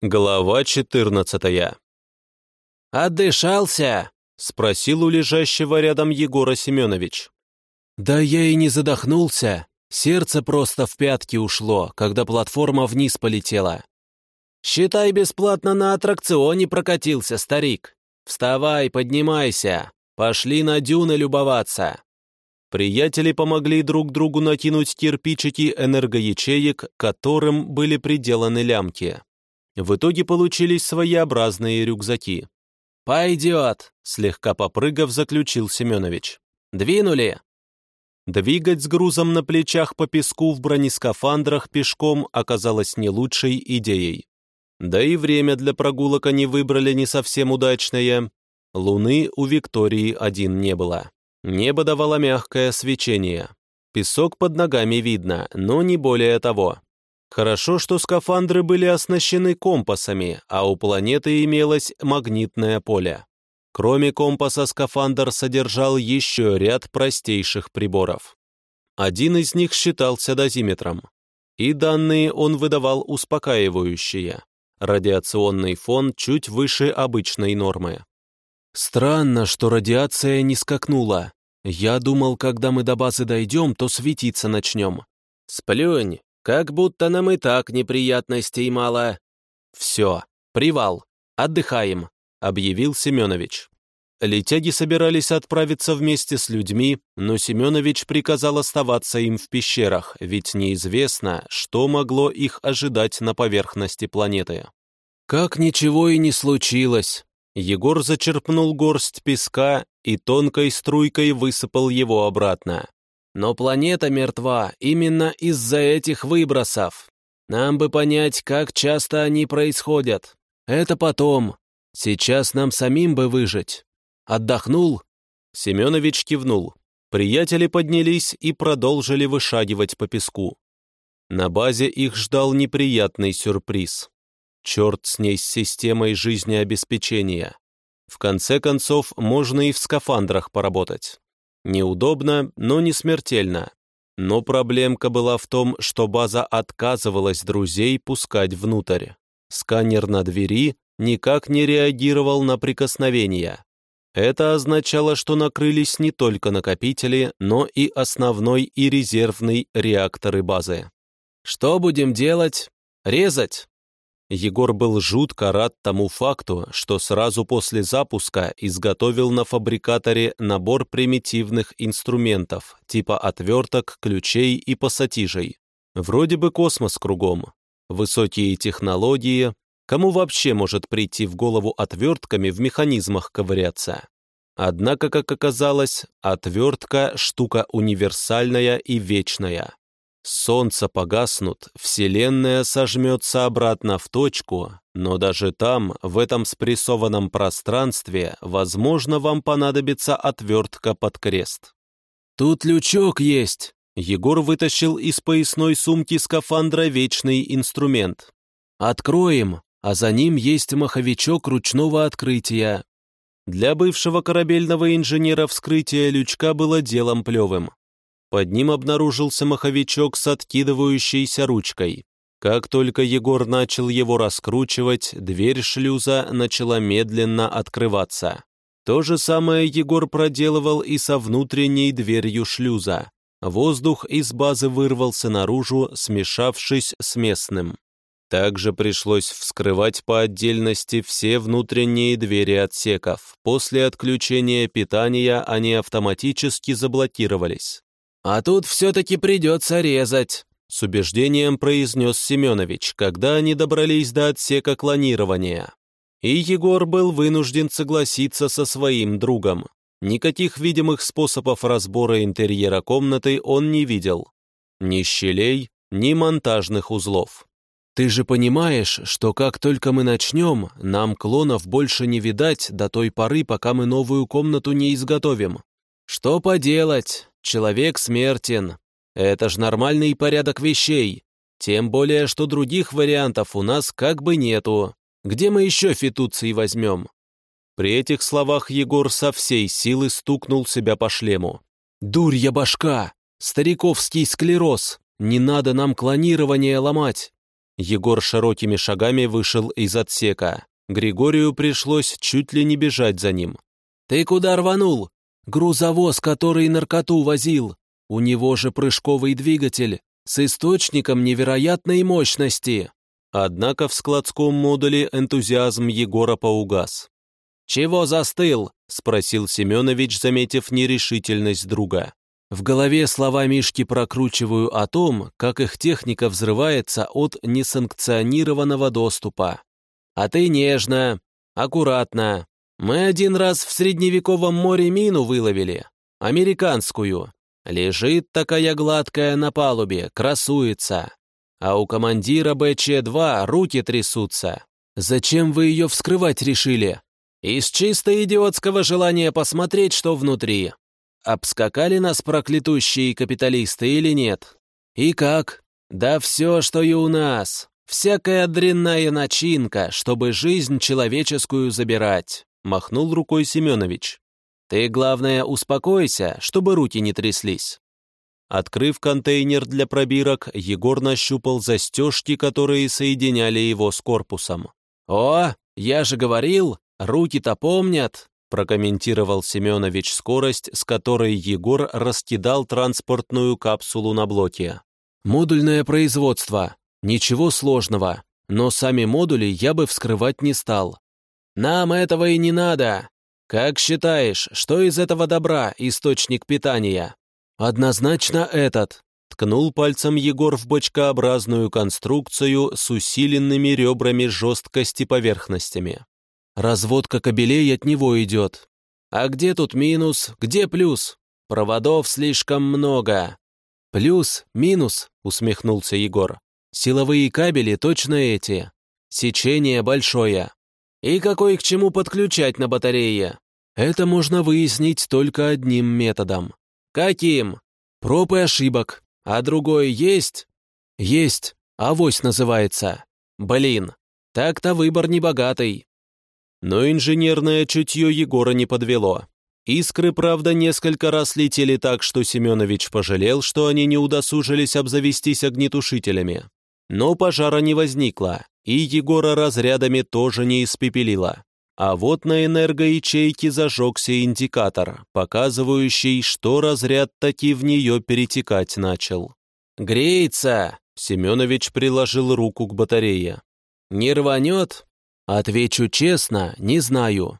Глава 14 «Отдышался?» — спросил у лежащего рядом Егора Семенович. «Да я и не задохнулся. Сердце просто в пятки ушло, когда платформа вниз полетела». «Считай, бесплатно на аттракционе прокатился, старик. Вставай, поднимайся. Пошли на дюны любоваться». Приятели помогли друг другу накинуть кирпичики энергоячеек, которым были приделаны лямки. В итоге получились своеобразные рюкзаки. «Пойдет», — слегка попрыгав, заключил Семенович. «Двинули». Двигать с грузом на плечах по песку в бронескафандрах пешком оказалось не лучшей идеей. Да и время для прогулок они выбрали не совсем удачное. Луны у Виктории один не было. Небо давало мягкое свечение. Песок под ногами видно, но не более того. Хорошо, что скафандры были оснащены компасами, а у планеты имелось магнитное поле. Кроме компаса, скафандр содержал еще ряд простейших приборов. Один из них считался дозиметром, и данные он выдавал успокаивающие. Радиационный фон чуть выше обычной нормы. «Странно, что радиация не скакнула. Я думал, когда мы до базы дойдем, то светиться начнем». «Сплюнь, как будто нам и так неприятностей мало. Все, привал, отдыхаем, объявил Семенович. Летяги собирались отправиться вместе с людьми, но Семенович приказал оставаться им в пещерах, ведь неизвестно, что могло их ожидать на поверхности планеты. «Как ничего и не случилось!» Егор зачерпнул горсть песка и тонкой струйкой высыпал его обратно. Но планета мертва именно из-за этих выбросов. Нам бы понять, как часто они происходят. Это потом. Сейчас нам самим бы выжить. Отдохнул?» Семенович кивнул. Приятели поднялись и продолжили вышагивать по песку. На базе их ждал неприятный сюрприз. Черт с ней с системой жизнеобеспечения. В конце концов, можно и в скафандрах поработать. Неудобно, но не смертельно. Но проблемка была в том, что база отказывалась друзей пускать внутрь. Сканер на двери никак не реагировал на прикосновения. Это означало, что накрылись не только накопители, но и основной и резервный реакторы базы. «Что будем делать? Резать?» Егор был жутко рад тому факту, что сразу после запуска изготовил на фабрикаторе набор примитивных инструментов, типа отверток, ключей и пассатижей. Вроде бы космос кругом. Высокие технологии. Кому вообще может прийти в голову отвертками в механизмах ковыряться? Однако, как оказалось, отвертка – штука универсальная и вечная. Солнце погаснут, Вселенная сожмется обратно в точку, но даже там, в этом спрессованном пространстве, возможно, вам понадобится отвертка под крест. «Тут лючок есть!» Егор вытащил из поясной сумки скафандра вечный инструмент. «Откроем, а за ним есть маховичок ручного открытия». Для бывшего корабельного инженера вскрытие лючка было делом плевым. Под ним обнаружился маховичок с откидывающейся ручкой. Как только Егор начал его раскручивать, дверь шлюза начала медленно открываться. То же самое Егор проделывал и со внутренней дверью шлюза. Воздух из базы вырвался наружу, смешавшись с местным. Также пришлось вскрывать по отдельности все внутренние двери отсеков. После отключения питания они автоматически заблокировались. «А тут все-таки придется резать», — с убеждением произнес Семенович, когда они добрались до отсека клонирования. И Егор был вынужден согласиться со своим другом. Никаких видимых способов разбора интерьера комнаты он не видел. Ни щелей, ни монтажных узлов. «Ты же понимаешь, что как только мы начнем, нам клонов больше не видать до той поры, пока мы новую комнату не изготовим. Что поделать? Человек смертен. Это ж нормальный порядок вещей. Тем более, что других вариантов у нас как бы нету. Где мы еще фитуции возьмем?» При этих словах Егор со всей силы стукнул себя по шлему. «Дурья башка! Стариковский склероз! Не надо нам клонирование ломать!» Егор широкими шагами вышел из отсека. Григорию пришлось чуть ли не бежать за ним. «Ты куда рванул? Грузовоз, который наркоту возил. У него же прыжковый двигатель с источником невероятной мощности». Однако в складском модуле энтузиазм Егора поугас. «Чего застыл?» — спросил Семенович, заметив нерешительность друга. В голове слова Мишки прокручиваю о том, как их техника взрывается от несанкционированного доступа. А ты нежно, аккуратно. Мы один раз в средневековом море мину выловили, американскую. Лежит такая гладкая на палубе, красуется. А у командира БЧ-2 руки трясутся. Зачем вы ее вскрывать решили? Из чисто идиотского желания посмотреть, что внутри. Обскакали нас проклятущие капиталисты или нет? И как? Да все, что и у нас. Всякая дрянная начинка, чтобы жизнь человеческую забирать. Махнул рукой Семенович. Ты, главное, успокойся, чтобы руки не тряслись. Открыв контейнер для пробирок, Егор нащупал застежки, которые соединяли его с корпусом. «О, я же говорил, руки-то помнят!» прокомментировал Семенович скорость, с которой Егор раскидал транспортную капсулу на блоке. «Модульное производство. Ничего сложного. Но сами модули я бы вскрывать не стал. Нам этого и не надо. Как считаешь, что из этого добра источник питания?» «Однозначно этот», — ткнул пальцем Егор в бочкообразную конструкцию с усиленными ребрами жесткости поверхностями. Разводка кабелей от него идет. А где тут минус, где плюс? Проводов слишком много. Плюс, минус, усмехнулся Егор. Силовые кабели точно эти. Сечение большое. И какой к чему подключать на батарее? Это можно выяснить только одним методом. Каким? Проб и ошибок. А другой есть? Есть. Авось называется. Блин, так-то выбор небогатый. Но инженерное чутье Егора не подвело. Искры, правда, несколько раз летели так, что Семенович пожалел, что они не удосужились обзавестись огнетушителями. Но пожара не возникло, и Егора разрядами тоже не испепелило. А вот на энергоячейке зажегся индикатор, показывающий, что разряд таки в нее перетекать начал. «Греется!» — Семенович приложил руку к батарее. «Не рванет?» Отвечу честно, не знаю.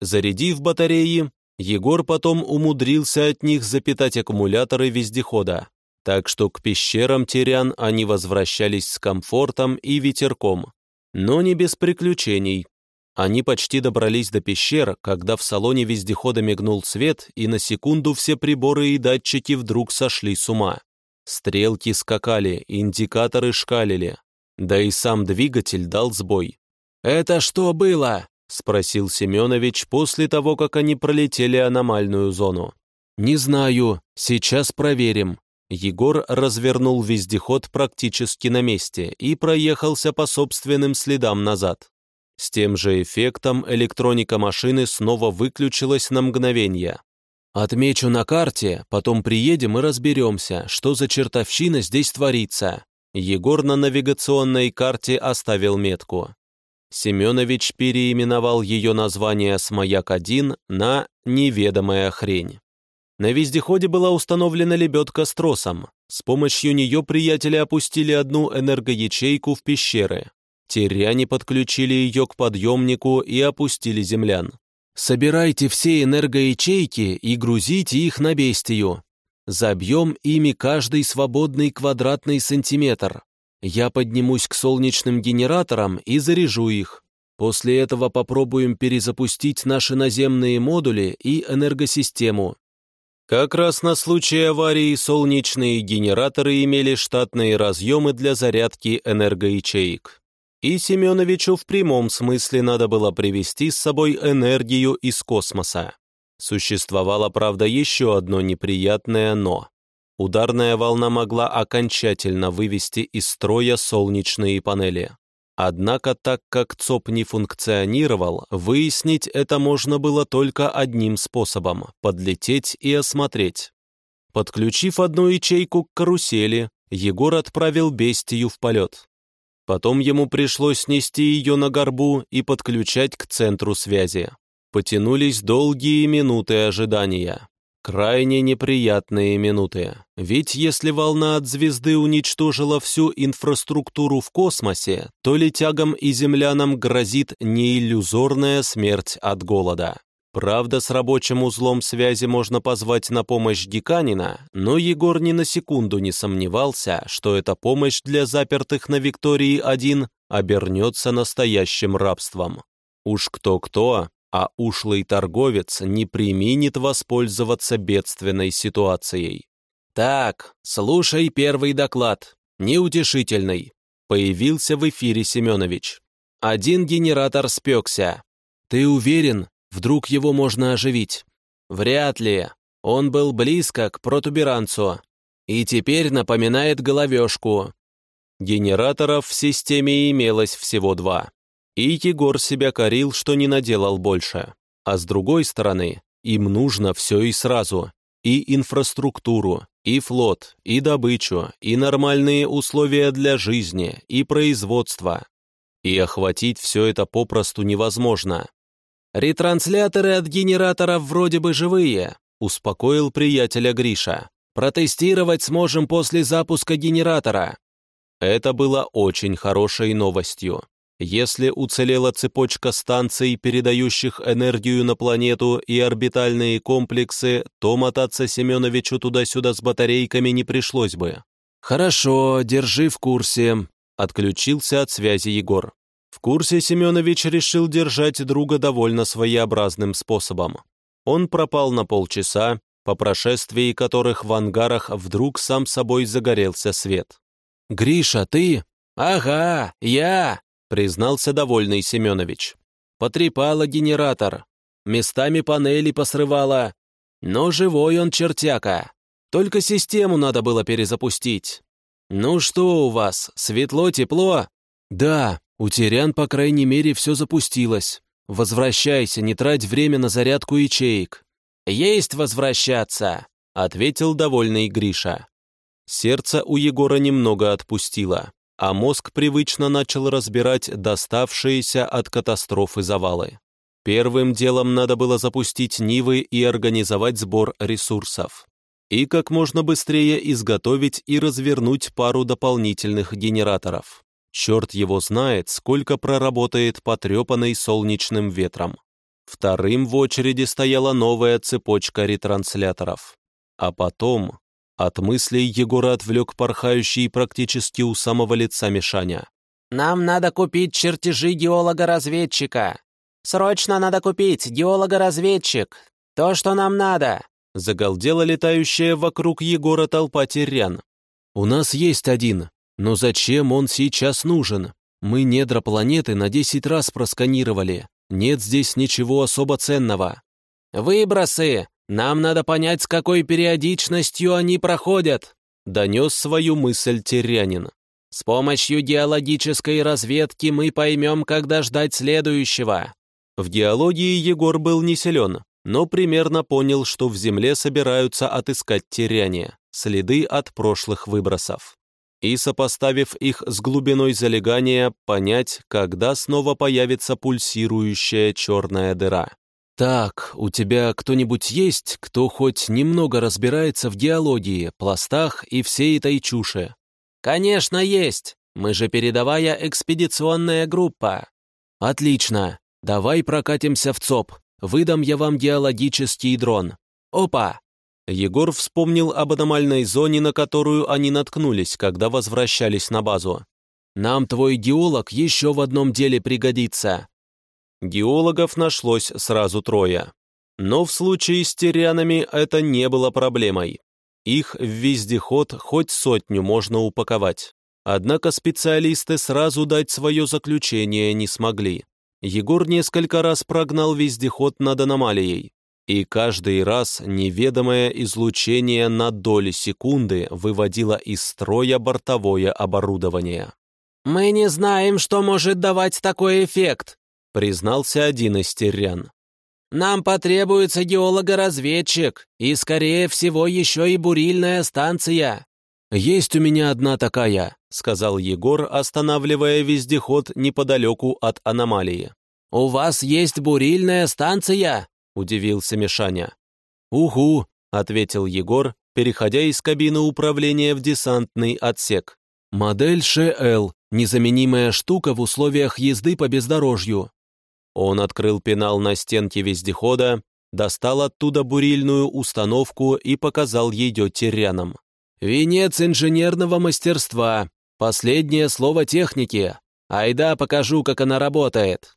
Зарядив батареи, Егор потом умудрился от них запитать аккумуляторы вездехода, так что к пещерам Терян они возвращались с комфортом и ветерком, но не без приключений. Они почти добрались до пещер, когда в салоне вездехода мигнул свет, и на секунду все приборы и датчики вдруг сошли с ума. Стрелки скакали, индикаторы шкалили, да и сам двигатель дал сбой. «Это что было?» — спросил Семенович после того, как они пролетели аномальную зону. «Не знаю, сейчас проверим». Егор развернул вездеход практически на месте и проехался по собственным следам назад. С тем же эффектом электроника машины снова выключилась на мгновение. «Отмечу на карте, потом приедем и разберемся, что за чертовщина здесь творится». Егор на навигационной карте оставил метку. Семенович переименовал ее название с «Маяк-1» на «Неведомая хрень». На вездеходе была установлена лебедка с тросом. С помощью нее приятели опустили одну энергоячейку в пещеры. Теряне подключили ее к подъемнику и опустили землян. «Собирайте все энергоячейки и грузите их на бестию. Забьем ими каждый свободный квадратный сантиметр. Я поднимусь к солнечным генераторам и заряжу их. После этого попробуем перезапустить наши наземные модули и энергосистему. Как раз на случай аварии солнечные генераторы имели штатные разъемы для зарядки энергоячеек. И Семеновичу в прямом смысле надо было привести с собой энергию из космоса. Существовало, правда, еще одно неприятное «но». Ударная волна могла окончательно вывести из строя солнечные панели. Однако, так как ЦОП не функционировал, выяснить это можно было только одним способом – подлететь и осмотреть. Подключив одну ячейку к карусели, Егор отправил бестию в полет. Потом ему пришлось нести ее на горбу и подключать к центру связи. Потянулись долгие минуты ожидания. Крайне неприятные минуты. Ведь если волна от звезды уничтожила всю инфраструктуру в космосе, то летягам и землянам грозит не иллюзорная смерть от голода. Правда, с рабочим узлом связи можно позвать на помощь Геканина, но Егор ни на секунду не сомневался, что эта помощь для запертых на Виктории-1 обернется настоящим рабством. Уж кто-кто, а ушлый торговец не применит воспользоваться бедственной ситуацией. «Так, слушай первый доклад, неутешительный», появился в эфире Семенович. «Один генератор спекся. Ты уверен, вдруг его можно оживить?» «Вряд ли. Он был близко к протуберанцу и теперь напоминает головешку». Генераторов в системе имелось всего два. И Егор себя корил, что не наделал больше. А с другой стороны, им нужно все и сразу. И инфраструктуру, и флот, и добычу, и нормальные условия для жизни, и производства. И охватить все это попросту невозможно. «Ретрансляторы от генераторов вроде бы живые», успокоил приятеля Гриша. «Протестировать сможем после запуска генератора». Это было очень хорошей новостью. Если уцелела цепочка станций, передающих энергию на планету и орбитальные комплексы, то мотаться Семеновичу туда-сюда с батарейками не пришлось бы. «Хорошо, держи в курсе», — отключился от связи Егор. В курсе Семенович решил держать друга довольно своеобразным способом. Он пропал на полчаса, по прошествии которых в ангарах вдруг сам собой загорелся свет. «Гриша, ты?» «Ага, я!» Признался довольный Семенович. Потрепала генератор, местами панели посрывала, но живой он чертяка. Только систему надо было перезапустить. Ну что у вас, светло-тепло? Да, у Терян, по крайней мере, все запустилось. Возвращайся, не трать время на зарядку ячеек. Есть возвращаться, ответил довольный Гриша. Сердце у Егора немного отпустило а мозг привычно начал разбирать доставшиеся от катастрофы завалы. Первым делом надо было запустить Нивы и организовать сбор ресурсов. И как можно быстрее изготовить и развернуть пару дополнительных генераторов. Черт его знает, сколько проработает потрепанный солнечным ветром. Вторым в очереди стояла новая цепочка ретрансляторов. А потом от мыслей Егора отвлек порхающий практически у самого лица Мишаня. «Нам надо купить чертежи геолога-разведчика. Срочно надо купить геолога-разведчик. То, что нам надо!» Загалдела летающая вокруг Егора толпа терян. «У нас есть один, но зачем он сейчас нужен? Мы недра планеты на десять раз просканировали. Нет здесь ничего особо ценного». «Выбросы! Нам надо понять, с какой периодичностью они проходят», донес свою мысль Терянин. «С помощью геологической разведки мы поймем, когда ждать следующего». В геологии Егор был не силен, но примерно понял, что в Земле собираются отыскать теряне, следы от прошлых выбросов. И, сопоставив их с глубиной залегания, понять, когда снова появится пульсирующая черная дыра. «Так, у тебя кто-нибудь есть, кто хоть немного разбирается в геологии, пластах и всей этой чуши?» «Конечно есть! Мы же передовая экспедиционная группа!» «Отлично! Давай прокатимся в ЦОП. Выдам я вам геологический дрон. Опа!» Егор вспомнил об аномальной зоне, на которую они наткнулись, когда возвращались на базу. «Нам твой геолог еще в одном деле пригодится. Геологов нашлось сразу трое. Но в случае с терянами это не было проблемой. Их в вездеход хоть сотню можно упаковать. Однако специалисты сразу дать свое заключение не смогли. Егор несколько раз прогнал вездеход над аномалией, и каждый раз неведомое излучение на доли секунды выводило из строя бортовое оборудование. «Мы не знаем, что может давать такой эффект», признался один из терян. «Нам потребуется геолого-разведчик и, скорее всего, еще и бурильная станция. «Есть у меня одна такая», — сказал Егор, останавливая вездеход неподалеку от аномалии. «У вас есть бурильная станция?» — удивился Мишаня. «Угу», — ответил Егор, переходя из кабины управления в десантный отсек. «Модель ШЛ, незаменимая штука в условиях езды по бездорожью». Он открыл пенал на стенке вездехода, достал оттуда бурильную установку и показал ее терянам. «Венец инженерного мастерства. Последнее слово техники. Айда, покажу, как она работает».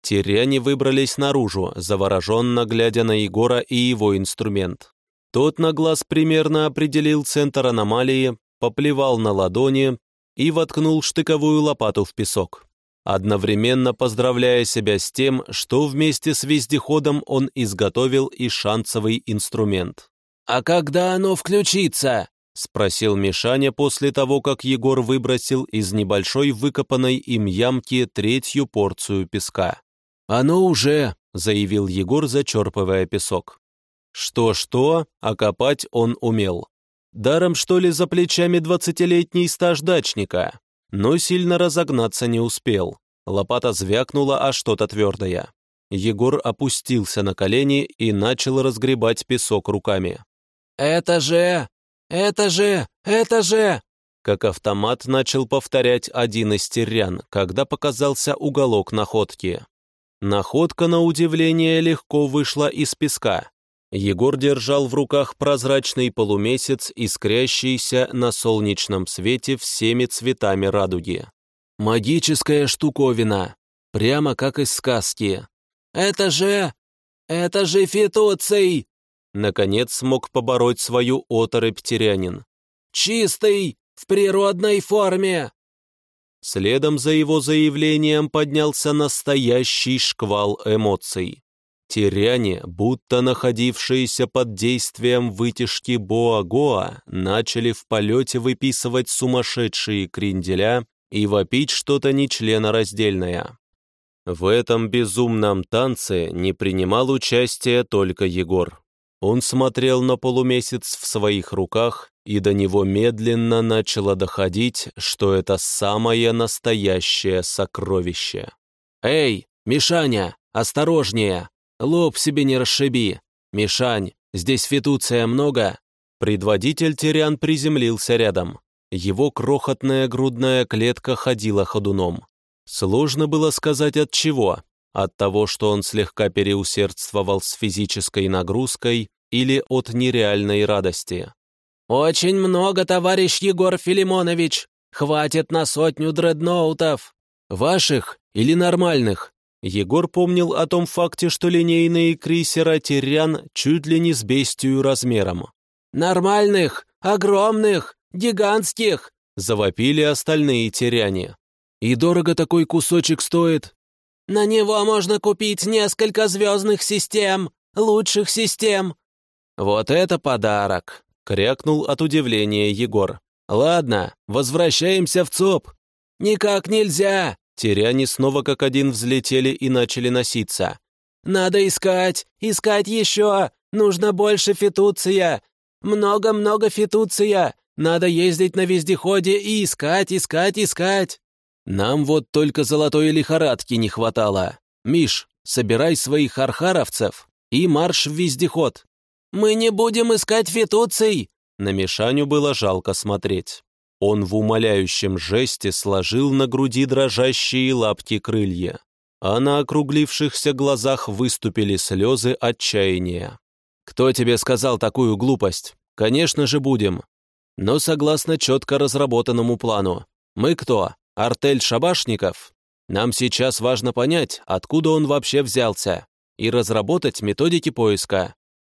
Теряне выбрались наружу, завороженно глядя на Егора и его инструмент. Тот на глаз примерно определил центр аномалии, поплевал на ладони и воткнул штыковую лопату в песок, одновременно поздравляя себя с тем, что вместе с вездеходом он изготовил и шансовый инструмент. «А когда оно включится?» — спросил Мишаня после того, как Егор выбросил из небольшой выкопанной им ямки третью порцию песка. «Оно уже», — заявил Егор, зачерпывая песок. Что-что, а копать он умел. Даром, что ли, за плечами двадцатилетний стаж дачника, но сильно разогнаться не успел. Лопата звякнула о что-то твердое. Егор опустился на колени и начал разгребать песок руками. «Это же «Это же! Это же!» Как автомат начал повторять один из терян, когда показался уголок находки. Находка, на удивление, легко вышла из песка. Егор держал в руках прозрачный полумесяц, искрящийся на солнечном свете всеми цветами радуги. Магическая штуковина, прямо как из сказки. «Это же... это же фитуций!» Наконец смог побороть свою оторопь терянин. «Чистый! В природной форме!» Следом за его заявлением поднялся настоящий шквал эмоций. Теряне, будто находившиеся под действием вытяжки Боа-Гоа, начали в полете выписывать сумасшедшие кренделя и вопить что-то нечленораздельное. В этом безумном танце не принимал участия только Егор. Он смотрел на полумесяц в своих руках, и до него медленно начало доходить, что это самое настоящее сокровище. «Эй, Мишаня, осторожнее! Лоб себе не расшиби! Мишань, здесь фитуция много!» Предводитель Терян приземлился рядом. Его крохотная грудная клетка ходила ходуном. Сложно было сказать от чего, от того, что он слегка переусердствовал с физической нагрузкой или от нереальной радости. «Очень много, товарищ Егор Филимонович! Хватит на сотню дредноутов!» «Ваших или нормальных?» Егор помнил о том факте, что линейные крейсера «Тирян» чуть ли не с бестию размером. «Нормальных! Огромных! Гигантских!» Завопили остальные «Тиряне». «И дорого такой кусочек стоит?» На него можно купить несколько звездных систем, лучших систем». «Вот это подарок!» — крякнул от удивления Егор. «Ладно, возвращаемся в ЦОП». «Никак нельзя!» Теряне снова как один взлетели и начали носиться. «Надо искать, искать еще! Нужно больше фитуция! Много-много фитуция! Надо ездить на вездеходе и искать, искать, искать!» Нам вот только золотой лихорадки не хватало. Миш, собирай своих архаровцев и марш в вездеход. Мы не будем искать фитуций. На Мишаню было жалко смотреть. Он в умоляющем жесте сложил на груди дрожащие лапки крылья, а на округлившихся глазах выступили слезы отчаяния. «Кто тебе сказал такую глупость? Конечно же будем. Но согласно четко разработанному плану. Мы кто? артель шабашников, нам сейчас важно понять, откуда он вообще взялся, и разработать методики поиска.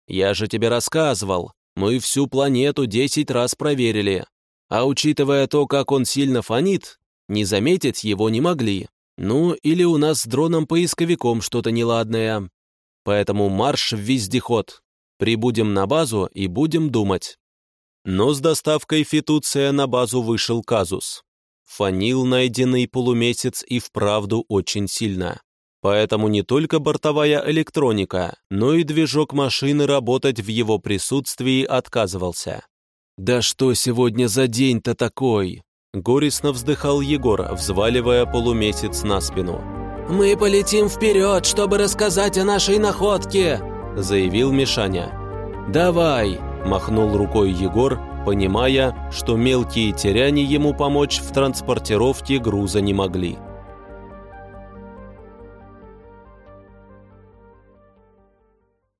Я же тебе рассказывал, мы всю планету десять раз проверили, а учитывая то, как он сильно фонит, не заметить его не могли. Ну, или у нас с дроном-поисковиком что-то неладное. Поэтому марш в вездеход. Прибудем на базу и будем думать. Но с доставкой фитуция на базу вышел казус. Фанил найденный полумесяц и вправду очень сильно. Поэтому не только бортовая электроника, но и движок машины работать в его присутствии отказывался. «Да что сегодня за день-то такой?» Горестно вздыхал Егор, взваливая полумесяц на спину. «Мы полетим вперед, чтобы рассказать о нашей находке!» заявил Мишаня. «Давай!» – махнул рукой Егор, понимая, что мелкие теряне ему помочь в транспортировке груза не могли.